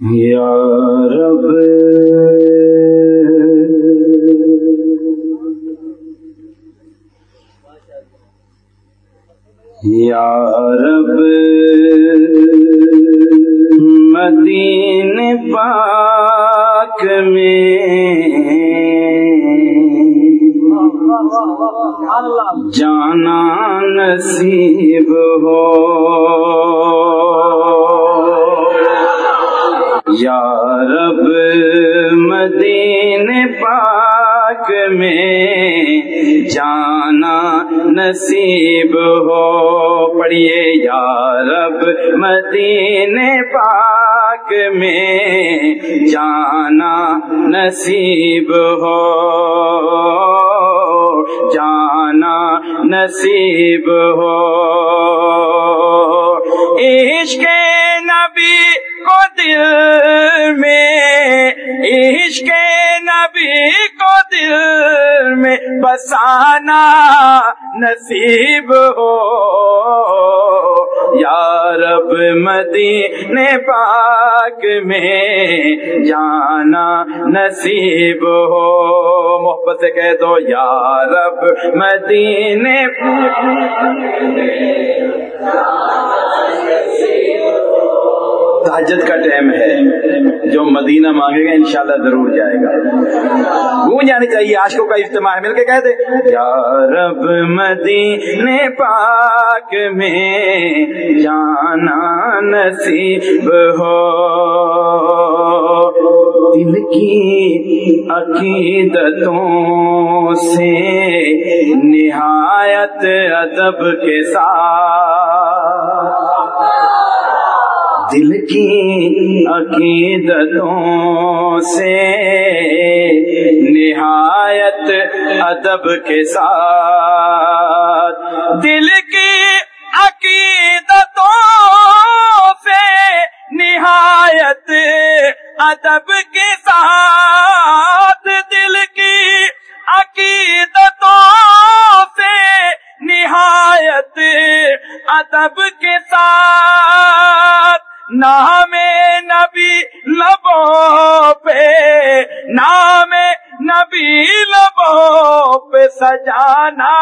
یا رب یا رب مدین پاک میں جانا نصیب مدین پاک میں جانا نصیب ہو۔ پڑھیے یا رب، مدین پاک میں جانا نصیب ہو۔ جانا نصیب ہو۔ میں بسانا نصیب ہو۔ یا رب مدینے پاک میں جانا نصیب ہو۔ محبت سے کہہ دو، یا رب مدینے تحجد کا ٹائم ہے، جو مدینہ مانگے گا انشاءاللہ ضرور جائے گا۔ گونج جانی چاہیے عاشقوں کا اجتماع ہے، مل کے کہہ دے۔ یا رب مدینے پاک میں جانا نصیب ہو۔ دل کی عقیدتوں سے نہایت ادب کے ساتھ۔ دل کی عقیدتوں سے نہایت ادب کے ساتھ دل کی عقیدتوں سے نہایت ادب کے ساتھ سجانا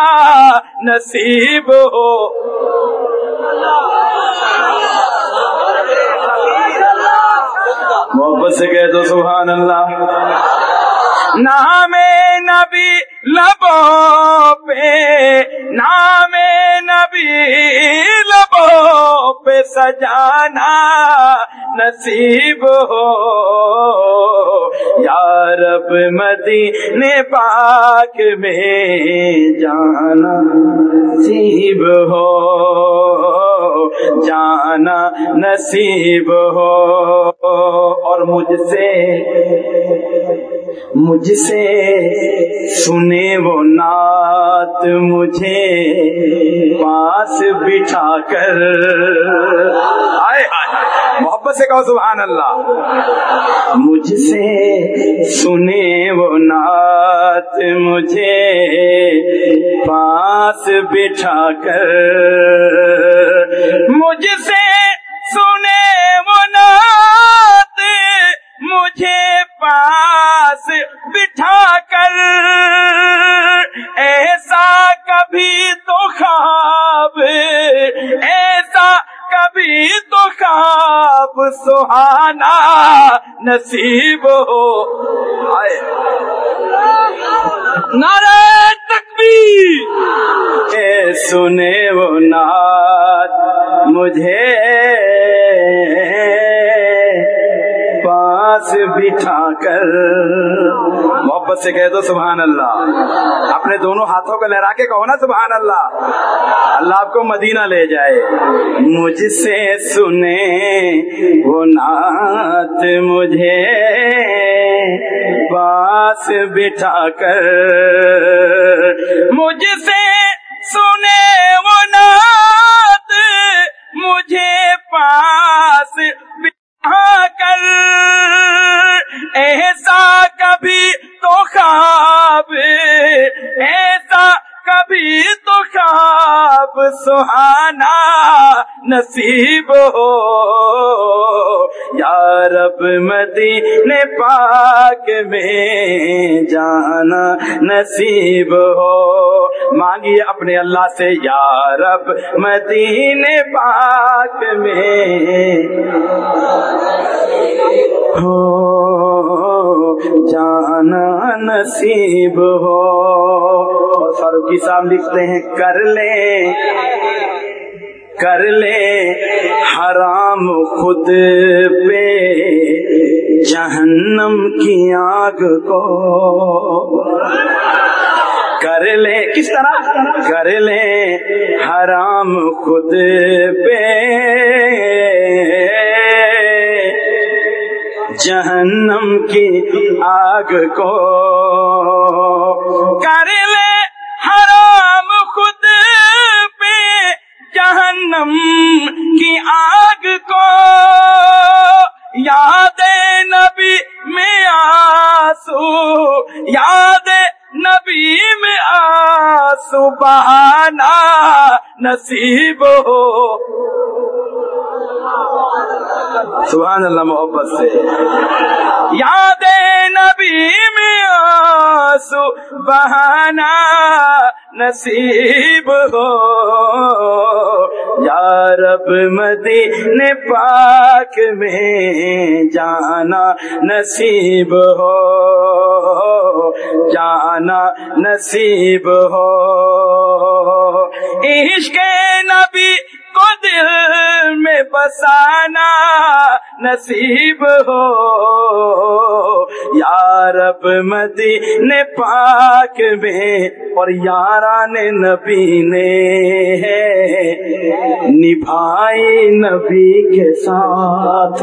نصیب ہو۔ محبت سے کہہ دو سبحان اللہ۔ نام نبی لبوں پہ نام نبی لبوں پہ سجانا نصیب ہو۔ خاک میں جانا نصیب ہو جانا نصیب ہو۔ مجھ سے مجھ سے سنے وہ نعت مجھے پاس بٹھا کر۔ آئے آئے، محبت سے کہو سبحان اللہ۔ مجھ سے سنے وہ نعت مجھے پاس بٹھا کر۔ مجھ سے سنے وہ نعت مجھے پاس بٹھا کر۔ ایسا کبھی تو خواب، ایسا کبھی تو خواب، سہانا نصیب ہو۔ آئے۔ نعرہ تکبیر۔ اے سنے وہ نعت پاس بٹھا کر۔ محبت سے کہہ دو سبحان اللہ۔ اپنے دونوں ہاتھوں کو لہرا کے کہو نا سبحان اللہ۔ اللہ آپ کو مدینہ لے جائے۔ مجھ سے سنے وہ نعت مجھے پاس بٹھا کر۔ مجھ سے سنے وہ نعت نصیب ہو۔ یا رب مدینے پاک میں جانا نصیب ہو۔ مانگیے اپنے اللہ سے، یا رب مدینے پاک میں ہو۔ جانا نصیب ہو۔ فاروقی صاحب لکھتے ہیں، کر لے کر لے حرام خود پہ جہنم کی آگ کو۔ کر لے، کس طرح؟ کر لے حرام خود پہ جہنم کی آگ کو۔ جانا نصیب ہو۔ سبحان اللہ محبت سے۔ یاد نبی میں آسو بہانا نصیب ہو۔ یا رب مدینے پاک میں جانا نصیب ہو۔ جانا نصیب ہو۔ عشق نبی کو دل میں بسانا نصیب ہو۔ یا رب مدینے پاک میں اور یاران نبی نے نبھائی نبی کے ساتھ۔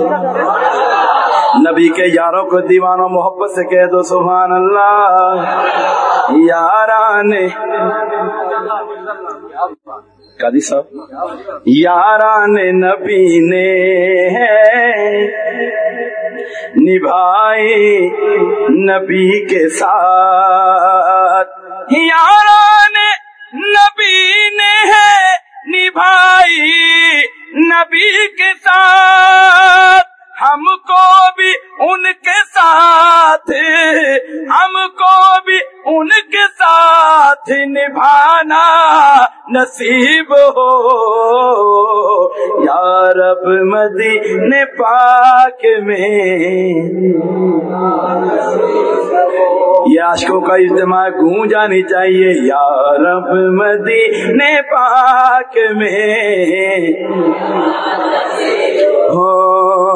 نبی کے یاروں کو دیوانوں محبت سے کہہ دو، سبحان اللہ۔ یاران قادی صاحب یاران نبی نے نبھائی نبی کے ساتھ۔ یاران نبی نے ہے نبھائی نبی کے ساتھ۔ ہم کو بھی ان کے ساتھ۔ ہم کو بھی ان کے ساتھ نبھانا نصیب ہو۔ یا رب مدینے پاک میں۔ یہ عاشقوں کا اجتماع گونج جانی چاہیے۔ یا رب مدینے پاک میں۔ ہو۔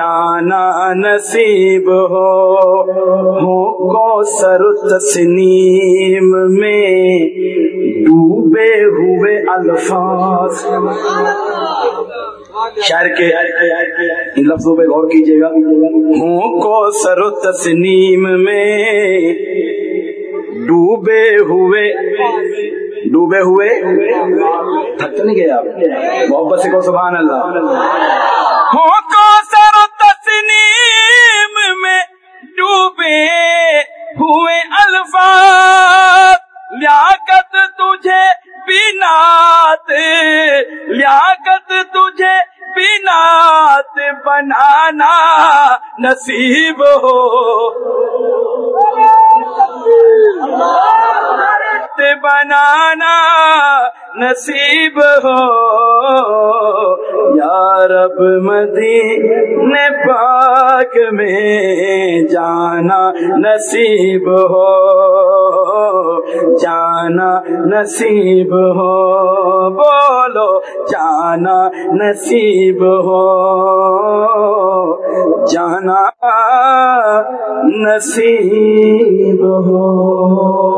جانا نصیب ہو۔ ہو کو سر تسنیم میں ڈوبے ہوئے الفاظ۔ شہر کے ان لفظوں پہ غور کیجیے گا۔ ہوں کو سر تسنیم میں ڈوبے ہوئے ڈوبے ہوئے۔ تھک تو نہیں گئے آپ؟ محبت سے کو سبحان اللہ۔ نصیب ہو۔ بنانا نصیب ہو۔ یا رب مدینے پاک میں جانا نصیب ہو۔ جانا نصیب ہو۔ بولو، جانا نصیب ہو۔ جانا نصیب ہو۔